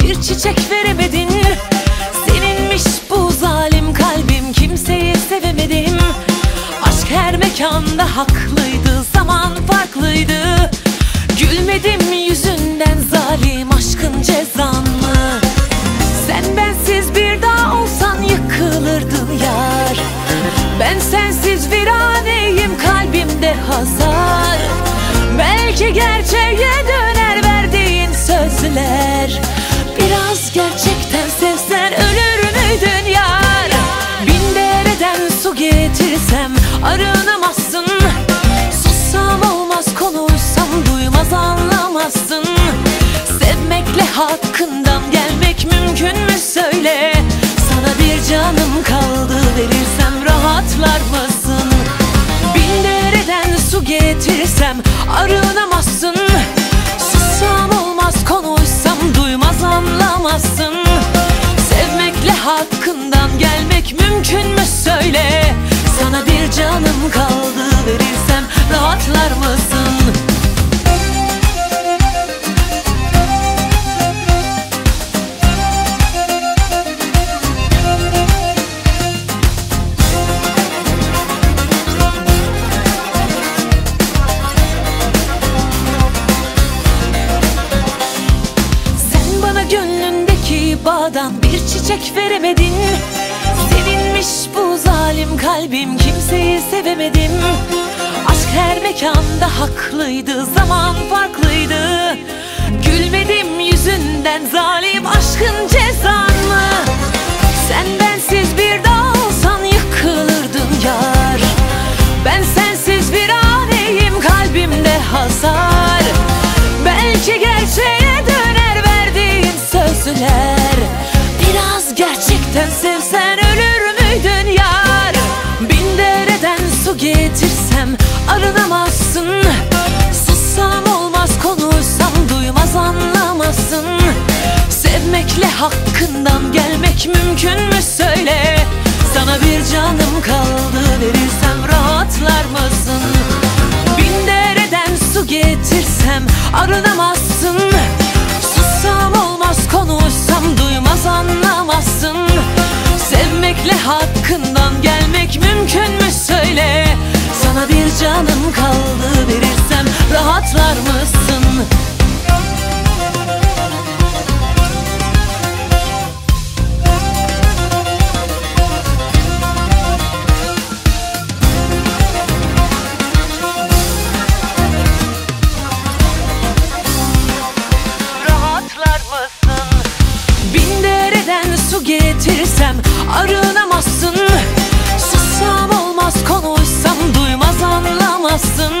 bir çiçek veremedin. Seninmiş bu zalim kalbim. Kimseyi sevemedim. Aşk her mekanda haklıydı. Zaman farklıydı. Gülmedim yüzünden zalim aşkın cezan mı? Sen bensiz bir daha olsan yıkılırdın yar. Ben sensiz viraneyim kalbimde hasar Belki gerçeğe döner su getirsem arınamazsın Sussam olmaz konuşsam duymaz anlamazsın. Sevmekle hakkından gelmek mümkün mü? Söyle. Sana bir canım kaldı verirsem rahatlar mısın? Bin dereden su getirsem arınamazsın canım kaldı verirsem rahatlar mısın? Sen bana gönlündeki bağdan bir çiçek veremedin Seninmiş bu zalim kalbim. Kimseyi sevemedim. Aşk her mekanda haklıydı zaman farklıydı. Gülmedim yüzünden zalim aşkın arınamazsın Sussam olmaz konuşsam duymaz anlamazsın. Sevmekle hakkından gelmek mümkün mü? Söyle. Sana bir canım kaldı verirsem rahatlar mısın? Bin dereden su getirsem arınamazsın Sussam olmaz konuşsam duymaz anlamazsın. Sevmekle hakkından gelmek mümkün mü? Söyle Sana bir canım kaldı verirsem rahatlar mısın? rahatlar mısın? Bin dereden su getirsem arınamazsın anlamazsın